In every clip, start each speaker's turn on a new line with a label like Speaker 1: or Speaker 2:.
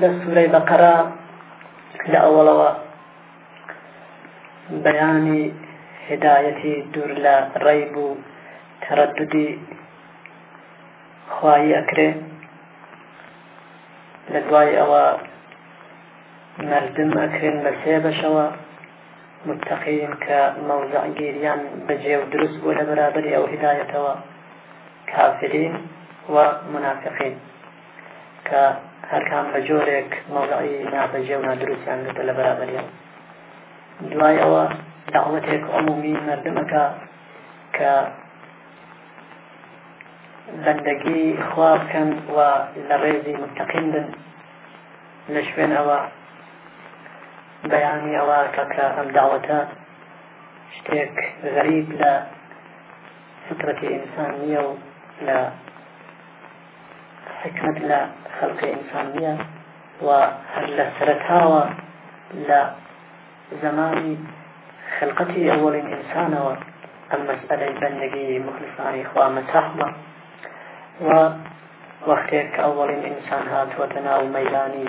Speaker 1: لە سورەی بەقەرە لە ئەوڵەوە بەیانی هدایەتی دوور لە ڕیب و تەڕددی خوایی ئەکرێ لە دوای ئەوە مردم ئەکرێن بە سێ بەشەوە متەقیین کە مەوزەعگیریان بەجێ و دروست بووە لە بەرابەری ئەو هیدایەتەوە، کافرین و مونافقین، کە هەرکام بە جۆرێک مەوزەعی نابەجێ و نادروستیان گرتە لە بەرابەریان دوای ئەوە داوەتێک عمومی مردمەکە کە بەندەگی خوا بکەن و لە ڕێزی متەقین بن لە شوێن ئەوە بەیانی ئەوە کە کە ئەم داوەتە شتێک غەریب لە فطرەتی ئینسان نییە و لە حکمت لە خەڵقی ئینسان نییە و هەر لە سەرتاوە لە زمانی خلقەتی ئەوەڵین ئینسانەوە ئەم مەسئلەی بەندگی مخلصانی خوا مەتاحمە و وەختێک کە ئەوەڵین ئینسان هاتووەتە ناو مەیدانی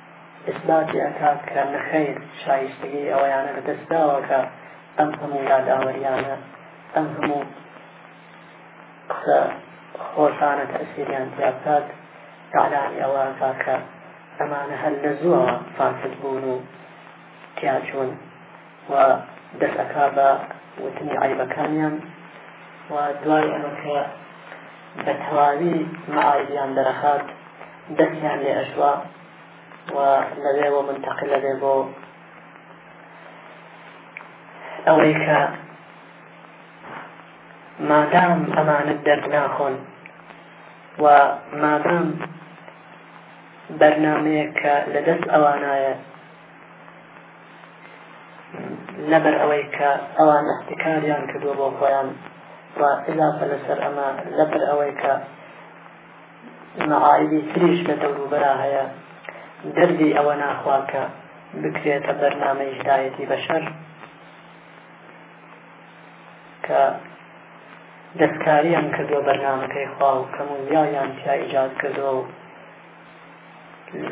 Speaker 1: ئیسباتی ئەکات کە نەخەیر شایستگی ئەوەیانە لەدەست داوە کە ئەم هەموو یاداوەریانە ئەم هەموو قسە خۆشانە تەسیریان تیابکات ئالانی ئەوە کاکە ئەمانە هەر لە زووەوە فاسد بوون و تیاچوون و دەست ئەکا بە وتنی عەیبەکانیان و دوای ئەمە کە بە تەواوی مەعایبیان دەرەخات دەستیان لێ ئەشوا و لەوێوە منتەقل لەبێ بۆ ئەوەی کە مادام ئەمانت دەرد ناخۆن و مادام بەرنمەیە کە لە دەست ئەوانایە لەبەر ئەوەی کە ئەوان ئەحتکاریان کردووە بۆ خۆیان و ئضافە لەسەر ئەمە لەبەر ئەوەی کە مەعایدی تریش لە دەوروبەرا هەیە دەردی ئەوە ناخوا کە بکرێتە بەرنامەی هدایەتی بەشەر کە دەستکاریان کردووە بەرنامەکەی خوا و کەمولیایان تیا ئیجاد کردووە و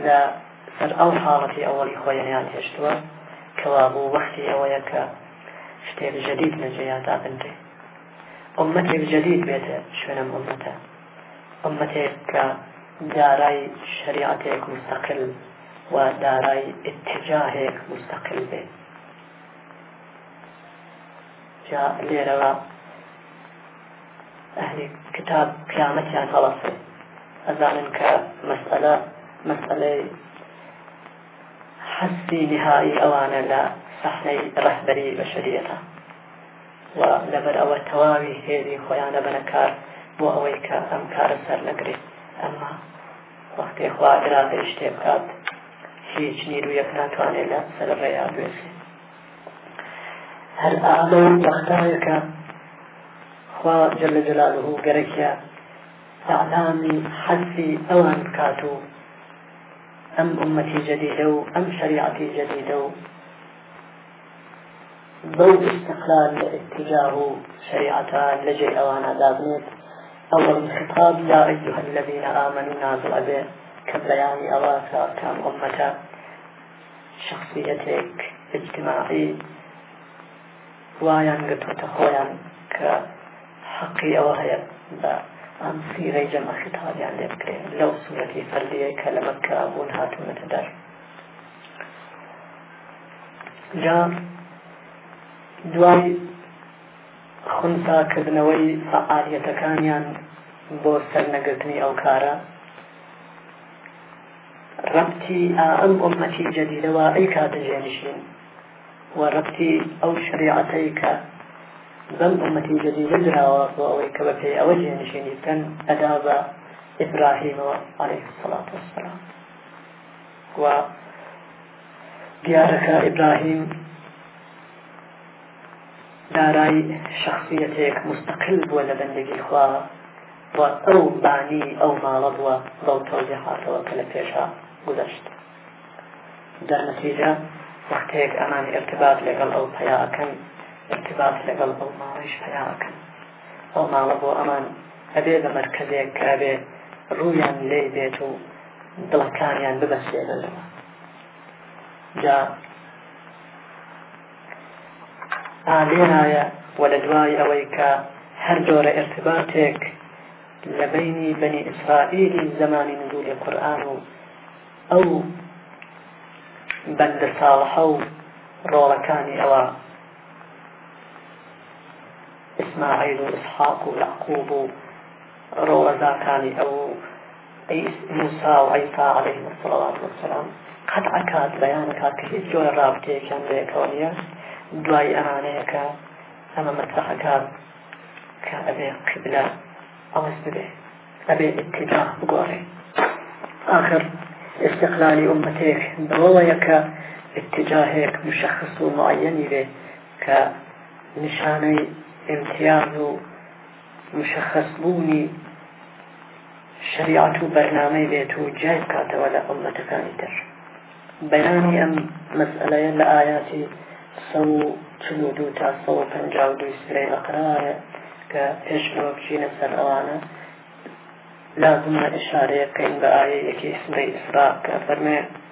Speaker 1: لە سەر ئەو حاڵەتی ئەوەڵی خۆیان هێشتووە کەوا بوو وەختی ئەوەیە کە شتێک جدید لەجێیادا بنرێ ئومەتێک جدید بێتە شوێنم ئومەتە ئومەتێک کە دارای شریعەتێک مستقل و دارای اتجاهێک مستقل بێت جا لێرەوە ئەهلی کتاب قیامەتیان هەڵەسێ ئەزانن کە مەسئلە مەسئلەی حەسی نهایی ئەوانە لە سەحنەی ڕەهبەری بەشریەتە و لەبەر ئەوە تەواوی هێزی خۆیانە بەنەکار بۆ ئەوەی کە ئەم کارە سەر نەگرێت ئەمما وەختێ خوا گرادەی شتێ بکات هیچ نیرویەک ناتوانێت لە سەر ڕێیا بێسێت هەر ئامە و بەختایەکە خوا جل جلاله گەرەکیە ئەعلامی حەسی ئەوان بکات و ئەم ئومەتی جەدیدە و ئەم شریعەتی جەدیدە و بەو استقلال لە اتجاه و شریعەتە لە جێ ئەوانە دابنێت ئەوەڵ خطاب یا ئەیها الذین آمنوا نازڵ ئەبێ کە بەیانی ئەوە کە ئەکام ئومەتە شەخسیەتێک ئیجتماعی وایان گرتووەتە خۆیان کە حەقی ئەوە هەیە بە ئەم سیغەی جەمع خیتابیان لێ بکرێن لەو سوورەتی فەردیەی کە لە مەکە بوون هاتوونەتە دەر جا دوای خونساکردنەوەی فعالیەتەکانیان بۆ سەرنەگرتنی ئەو کارە رەبتی ئا ئەم ئوممەتی جەدیدە وا ئەیکاتە جێنشین و رەبتی ئەو شەریعەتەی کە بەم ئوممەتی جەدیدە دراوە بۆ ئەوەی کە بە پێی ئەوە جێنشینی بکەن ئەدا بە ئیبراهیمەوە عەلەیه الصلاة والسلام و دیارەکە ئیبراهیم دارای شخصیەتێک مستقل بووە لە بەندگی خوا و ئەو بانی ئەو ماڵە بووە بەو تەوزیحاتەوە کە لە پێشا گوزەشت دەرنەتیجە وەختێک ئەمان ارتباط لەگەڵ ئەو پیاکەن ارتباط لەگەڵ ئەو ماڵیش پیاکەن ئەو ماڵە بۆ ئەمان ئەبێ بە مەرکەزێک کە ئەبێ ڕوویان لێ بێت و دڵەکانیان ببەسێنەوە جا تا لێرایە و لە دوای ئەوەی کە هەر جۆرە ئرتباتێک لە بینی بەنی ئیسرائیلی زمانی نزولی قورآن و ئەو بەندە ساڵحە و ڕۆڵەکانی ئەوە ئیسماعیل و ئسحاق و یعقوب و ڕۆڵەزاکانی ئەو ئەی موسا و عیسا علیهم الصلوات والسلام قەت عکات بەیان ئەکات کە هیچ جۆرە ڕابتەیەکیان بەیەکەوە نییە دوای ئەمانەیە کە ئەمە مەسەحەکان کە ئەبێ قیبلە ئەوەس ببێ ئەبێ ئتیجا بگۆڕێ آخر استقلالی ئومەتێک بەوەیە کە اتجاهێک مشخص و معەنی بێ کە نیشانەی امتیاز و مشەخەسبوونی شەریعەت و بەرنامەی بێت و جای بکاتەوە لە ئومەتەکانی تر بەیانی ئەم مەسئلەیە لە ئاياتی سەد و چل و دوو تا سەد و پەنجا و دووی سورەی بەقەرەوایە کە پێش ئەوە بچینە سەر ئەوانە لازمە ئشارەیە بکەین بە ئایەیەکی سورەی ئیسراء کە فەرمێ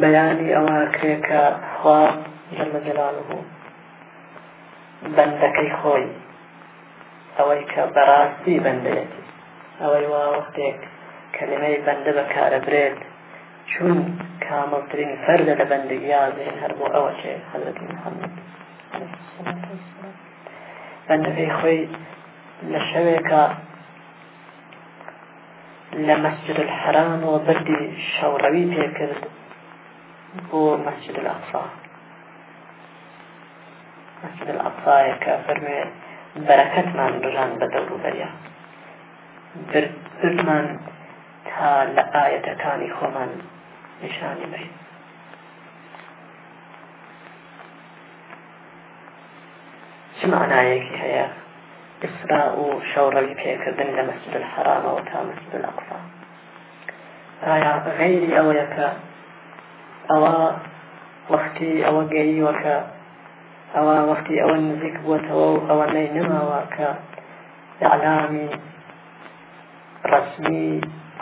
Speaker 1: بەیانی ئەوە کرێ کە خوا جل جلاله بەندەکەی خۆی ئەوەی کە بەڕاستی بەندەیەتی ئەوەی وا وەختێک کەلمەی بەندە بەکارەبرێت چون کامڵترین فەردە لە بەندگیا زین هەر بۆ ئەوە چێ حەزرەت محەممەد بەندەکەی خۆی لە شەوێکە لە مەسجد الحرامەوە بەردی شەوڕەوی پێکرد بۆ مەسجد الاقصا مەسجد الاقصایە کە فەرمێ بەرەکەتمان ڕژان بە دەوروبەریا بردمان تا لە ئاەتەکانی خۆمان نیشانی بین چ مانایەکی هەیە ئیسرا و شەوڕەوی پێکردن لە مەسجد الحرامەوە تا مەسجد الاقصا ئایا غەیری ئەوەیە کە ئەوە وەختی ئەوە گەیوە کە ئەوە وەختی ئەوە نزیک بووەتەوە و ئەوە نەی نەماوە کە ئەعلامی ڕسمی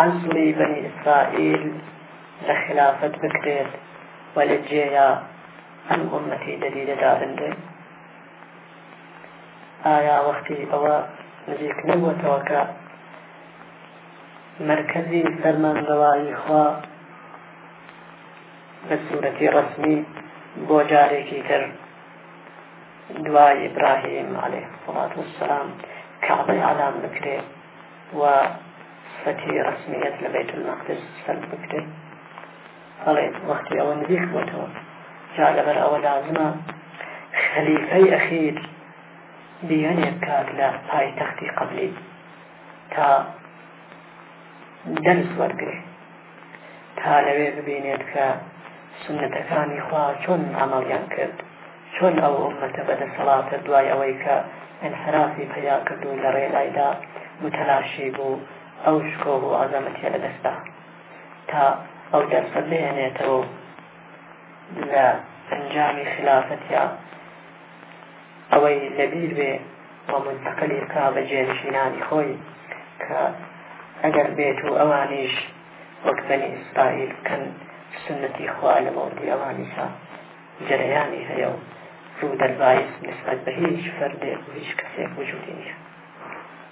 Speaker 1: عەزلی بەنی ئیسرائیل لە خلافەت بکرێت وە لە جێیا عن أمتي دليل دارنده آيا وقتي أوا نزيك نبوة وكا مركزي فرمان روائي خوا بسورة رسمي بوجاريكي تر دواء إبراهيم عليه الصلاة والسلام كعبي علام بكريل و صفتي رسمية لبيت المقدس سلب بكري بەڵێ وەختی ئەوە نزیک بۆتەوە جا لەبەر ئەوە لازمە خەلیفەی ئەخیر بیانێک کات لە پایتەختی قبلی تا دەرس وەرگێ تا لەوێ ببینێت کە سنتەکانی خوا چۆن ئاماڵیان کرد چۆن ئەو ئومەتە بەدەسەڵاتە دوای ئەوەی کە ئەنفرافی پەیا کرد و لە ڕێلایدا متەلاشی بوو ئەو شکۆ و ئازەمەتیە لە دەستا تا ئەو دەرسە بهێنێتەوە و لە ئەنجامی خلافەتیا ئەوەی لەبیر بێ و منتقلی بکا بە جێنشینانی خۆی کە ئەگەر بێت و ئەوانیش وەک بەنی ئیسرائیل بکەن سنەتی خوا لە مەوردی ئەوانیشا جەرەیانی هەیە و ڕوو دەربایست نسبەت بە هیچ فەردێک و هیچ کەسێک وجودی نییە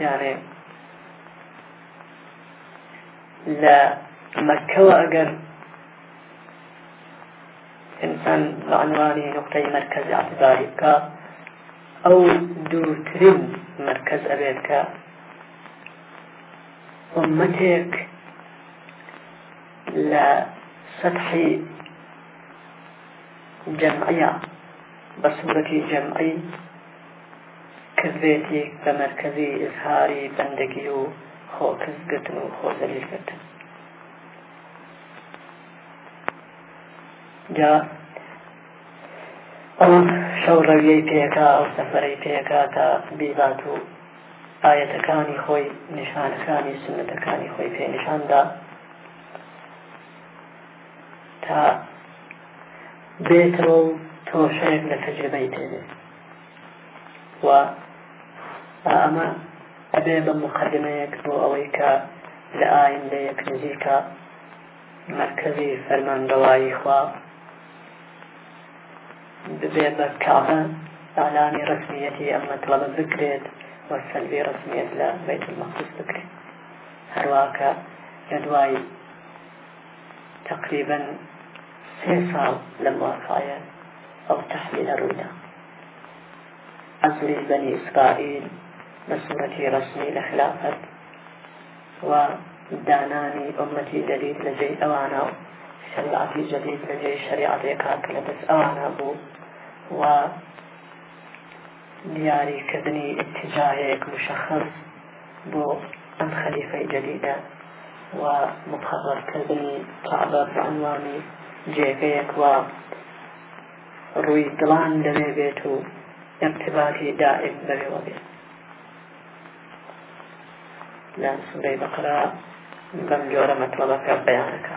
Speaker 1: يعني لمكة وأجر إنسان بعنوانه نقطة مركز اعتبارك أو دوترين مركز أبيك أمتك سطح جمعية بصورة جمعي کزبێتی بە مەرکەزی ئیزهاری بەندەگی و خۆکز گرتن و خۆ زەلیل گرتن جا ئەو شەو ڕەویەی پێکا ئەو سەفەرەی پێکا تا بیبات و ئاەتەکانی خۆی نیشانەکانی سنتەکانی خۆی پێ نیشاندا تا بێتەوە و تۆشەیەک لە تەجربەی تێبێت و ئەمە ئەبێ بە مقدمەیەک بۆ ئەوەی کە لە ئایندەیەک نزیکە مرکزی فەرمانڕەوایی خوا ببێ بە کاغە ئالانی ڕسمیەتی ئەم مەطلبە بکرێت و سەلبی ڕسمیەت لە بەیت المەقدس بکرێت هەرواکە لە دوای تەقریبەن سێ ساڵ لەم واقعە ئەو تەحلیلە ڕوویدا عەزلی بەنی ئیسرائیل بە سوورەتی ڕەسمی لە خلافەت و دانانی ئۆمەتی جەدید لە جێی ئەوانە و شەریعەتی جەدید لە جێی شەریعەتێکا کە لە دەست ئەوانە بوو و دیاری کردنی ئیتیجاهێک مشخص بۆ ئەم خەلیفەی جەدیدە و مقرر کردنی کەعبە بە عنوانی جێگەیەک وا ڕووی دڵان لەوێ بێت و ارتباطی دائم بەوێوە بێت لە سورەی بەقرا بەم جۆرە مەطلبەکە بەیانەکە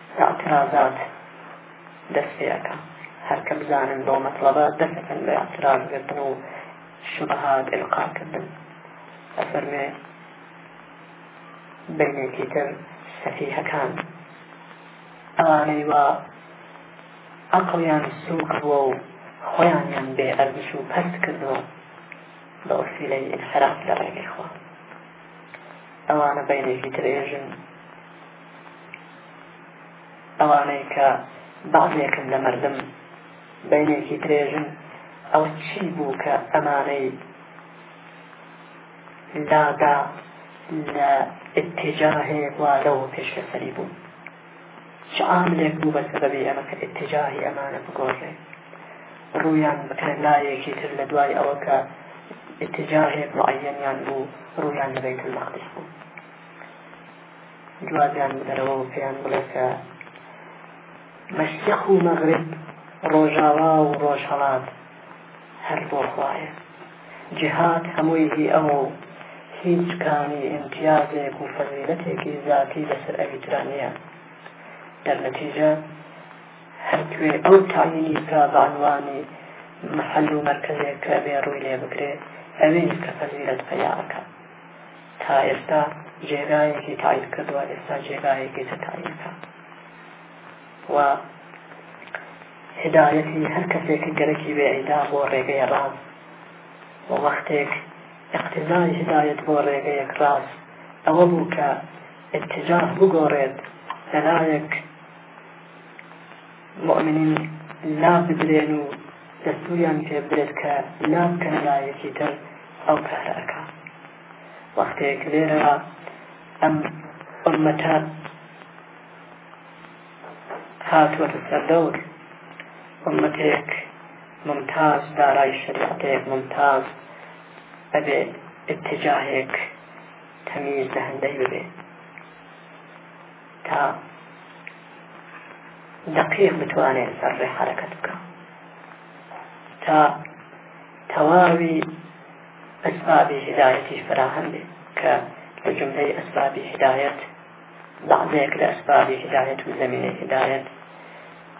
Speaker 1: ئیعترازات دەست پێ ئەکا هەر کە بزانن بەو مەتڵەبە دەست ئەکەن بە ئیعتراز گرتن و شوبهات ئلقا کردن ئەفەرمێ بینێکی تر سەفیهەکان ئەوانەی وا عقڵیان سوک بووە و خۆیانیان بێ ئەرزش و پەست کردووە بە وسیلەی ئینحراف لە ڕێگەی خۆ ئەوانە بینێکی ترێژن ئەوانەی کە بەعزێکن لە مردم بینێکی درێژن ئەو چی بوو کە ئەمانەی لادا لە اتجاهێک وا لەو پێشکەسەری بوو چ عاملێک بوو بە سەبەبی ئەمە کە اتجاهی ئەمانە بگۆڕێ ڕوویان بکەن لایەکی تر لە دوای ئەوە کە اتجاهێک معەنیان بوو ڕوویان لە بەیت المقدس بوو جوابیان بدەرەوە و پێیان بڵێ کە مەشرق و مەغرب ڕۆژاوا و ڕۆژهەڵات هەر بۆ خوایە جهات هەمووی هی ئەوە و هیچ کامی ئیمتیازێک و فەزیلەتێکی ذاتی لەسەر ئەوی ترا نییە دەرنەتیجە هەرکوێ ئەو تاینی کا بانوانی محل و مرکزێک کە بێ ڕووی لێ بکرێت ئەوێ کە فەزیلەت پەیاکە تا ئێستا جێگایەکی تایید کردووە ئێستا جێگایەکی تر تاییدکە و هدایەتی هەر کەسێکی گەرەکی بێ ئەیدا بۆ ڕێگەی ڕاست و وەختێک اقتزای هدایەت بۆ ڕێگەیەک ڕاست ئەوە بوو کە اتجاه بگۆڕێت لەلایەک موئمنین لابدرێن و دەستوریان پێ بدرێت کە لابکەن لا یەکیتر ئەو کارە ئەکا وەختێک لێرەوە ئەم ئۆمەتە هاتووەتە سەردەور ئۆمەتێک ممتاز دارای شریعتێک ممتاز ئەبێ اتجاهێک تەمیز لە هەندەی ببێت تا دەقیق بتوانێت سەر ڕێ حرەکەت بکە تا تەواوی ئەسبابی هدایەتیش فراهەم بێت کە لە جملەی ئەسبابی هدایەت بعضێک لە ئەسبابی هدایەت و زمینی هدایەت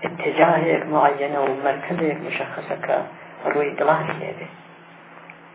Speaker 1: اتجاهێک معەنە و مەرکەزێک مشخصەکە ڕووی دڵانی لێبێت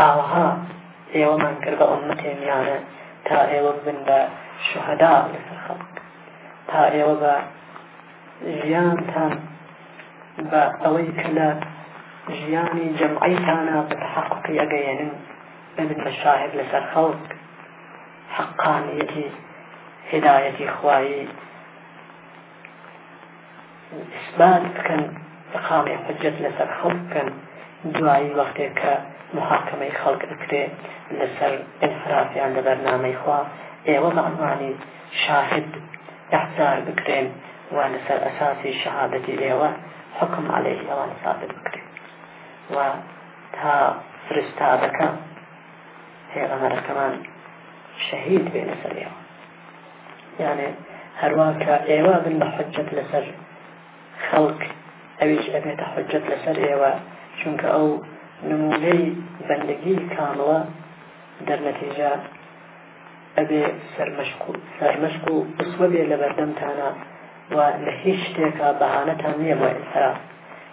Speaker 1: ئاوەها ئێوەمان کرد بە ئوممەتێ میانە تا ئێوە بن بە شوهەدا لەسەر خەڵک تا ئێوە بە ژیانتان بە ئەوەی کە لە ژیانی جەمعیتانە بە تحققی ئەگەیێنن ببن بە شاهد لەسەر خەڵک حقانیەتی هدایەتی خوایی ئیسبات بکەن بەقاڵی حجەت لەسەر خەڵک بکەن دوایی وەختێک کە محاکەمەی خەڵک ئەکرێ لەسەر ئینحرافیان لە بەرنامەی خوا ئێوە بە عەمانی شاهد احزار بکرێن و لەسەر ئەساسی شەهادەتی ئێوە حکم عليه ئەوان ثابت بکرێن و تا فرستادەکە پێغەمەرەکەمان شەهید بێ لەسەر ئێوە یانێ هەروە کە ئێوە بن بە حجەت لەسەر خەڵک ئەویش ئەبێتە حجەت لەسەر ئێوە چونکە ئەو نمونەی بەندگی کامڵە دەرنەتیجا ئەبێ سەرمەشق و سەرمەشق و ئوسوە بێ لە بەردەمتانە و لە هیچ شتێکە بەهانەتان نییە بۆ ئێستا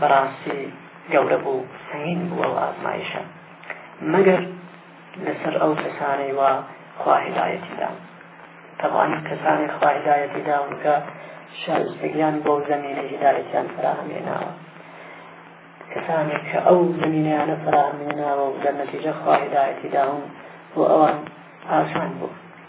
Speaker 1: بەڕاستی گەورە بوو سەنگین بوو ئەو ئازمایشە مەگەر لەسەر ئەو کەسانەی وا خوا هیدایەتی دام تەوان کەسانی خوا هیدایەتی داون کە شایستگیان بۆ زمینە هیدایەتیان فراهەمێ ناوە کەسانێک کە ئەو زمینیانە فراهەمێ ناوە و لە نەتیجە خوا هیدایەتی داون بۆ ئەوان ئاسان بوو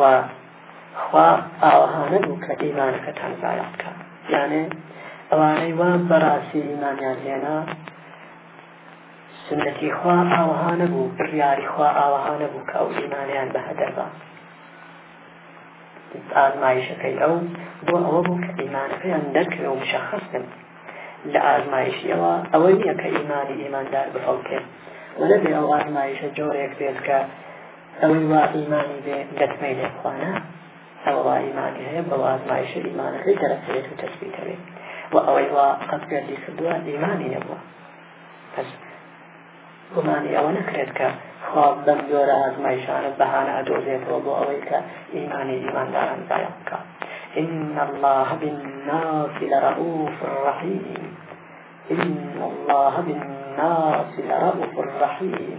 Speaker 1: و خوا ئاوەهانە بوو کە ئیمانەکەتان زایە بکە یانێ ئەوانەی وا بەڕاستی ئیمانیان هێنا سنەتی خوا ئاوەهانە بوو بڕیاری خوا ئاوەهانە بوو کە ئەو ئیمانیان بە هەدەربا ئازمایشەکەی ئەو بۆ ئەوە بوو کە ئیمانەکەیان دەرکرێ و مشخص بن لە ئازمایشیەوە ئەوە نییە کە ئیمانی ئیماندار بفەڵکێت وەلە بێ ئەو ئازمایشە جۆرێک بێت کە ئەوەی وا ئیمانی بێ دەکمەی لێ خوانە ئەوە وا ئیمانی هەیە بە وازمایشە ئیمانەکەی دەرەکەوێت و تەسبیتەوێت و ئەوەی وا قەت گردی کردووە ئیمانی نەبووە پس گومانی ئەوە نەکرێت کە خوا بەم جۆرە ئازمایشانە بەهانە ئەدۆزێتەوە بۆ ئەوەی کە ئیمانی ئیمانداران زایە بکات إن الله بالناس لرؤوف رحيم إن الله بالناس لرؤوف رحيم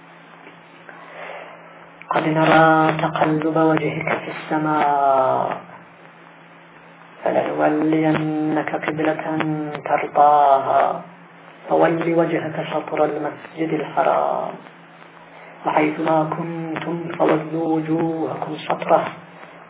Speaker 1: قد نرى تقلب وجهك في السماء فلنولينك قبلة ترضاها فول وجهك شطر المسجد الحرام وحيث ما كنتم فولوا وجوهكم شطره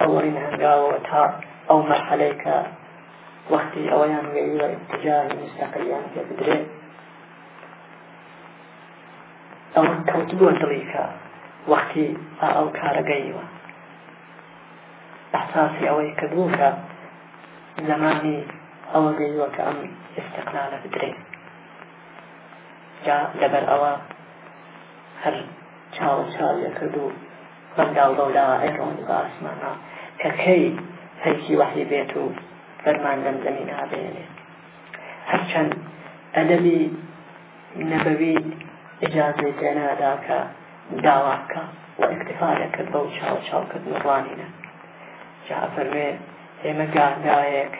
Speaker 1: ئەوەین هەنگاوەوە تا ئەو مەرحەلەی کە وەختی ئەوەیان گەیوە ئتجاری مستەقلیان پێ بدرێت ئەوە کەوت بووە دڵی کە وەختی ئەو کارەگەیوە ئەحساسی ئەوەی کە بوو کە زمانی ئەوە گەیوە کە ئەم استقلالە بدرێت جا لەبەر ئەوە هەر چاوە چاویە کردو بەم داڵدە و داوانەی ڕۆنی بە ئاسمانە کە کەی پەیکی وەحی بێت و فەرمان لەم زەمینە بێنێت هەرچەند ئەدەبی نەبەوی ئجازەی پێنادا کە داواکە و ئەکتفاە کرد بەو چاو چاوکردن ڕوانینە جا فەرمێ ئێمە گاندایەک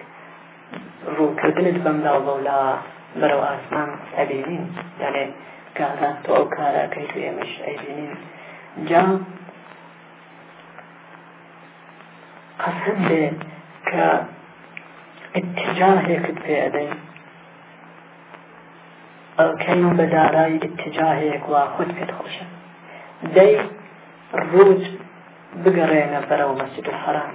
Speaker 1: ڕووکردنت بەم لاو بەو لا بەرەو ئاسمان ئەبینین یانێ کارە تۆ ئەو کارە ئەکەیت و ئێمەش ئەیبینین جا قەسەم بێ کە اتجاهێکت پێ ئەدەین ئەڵکەین بە دارای اتجاهێک وا خود پێت خۆشە دەی ڕووت بگەڕێنە بەرەو مەسجد الحرام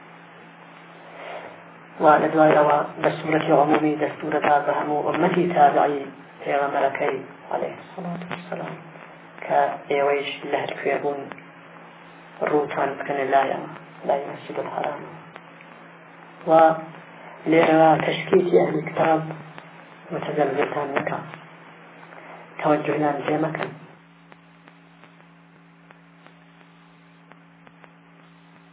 Speaker 1: و لە دوای ئەوە بە سوورەتی عمومی دەستورەدا بە هەموو ئەمەتی تابعی پێغەمەرەکەی عليه الصلاة والسلام کە ئێوەیش لە هەر کوێ بوون ڕووتان بکەنە لایەن لای مەسجد الحرام و لێرەوە تشکیکی ئەهلی کتاب متزلزلتان مەکە تەوەجهیان پێ مەکەن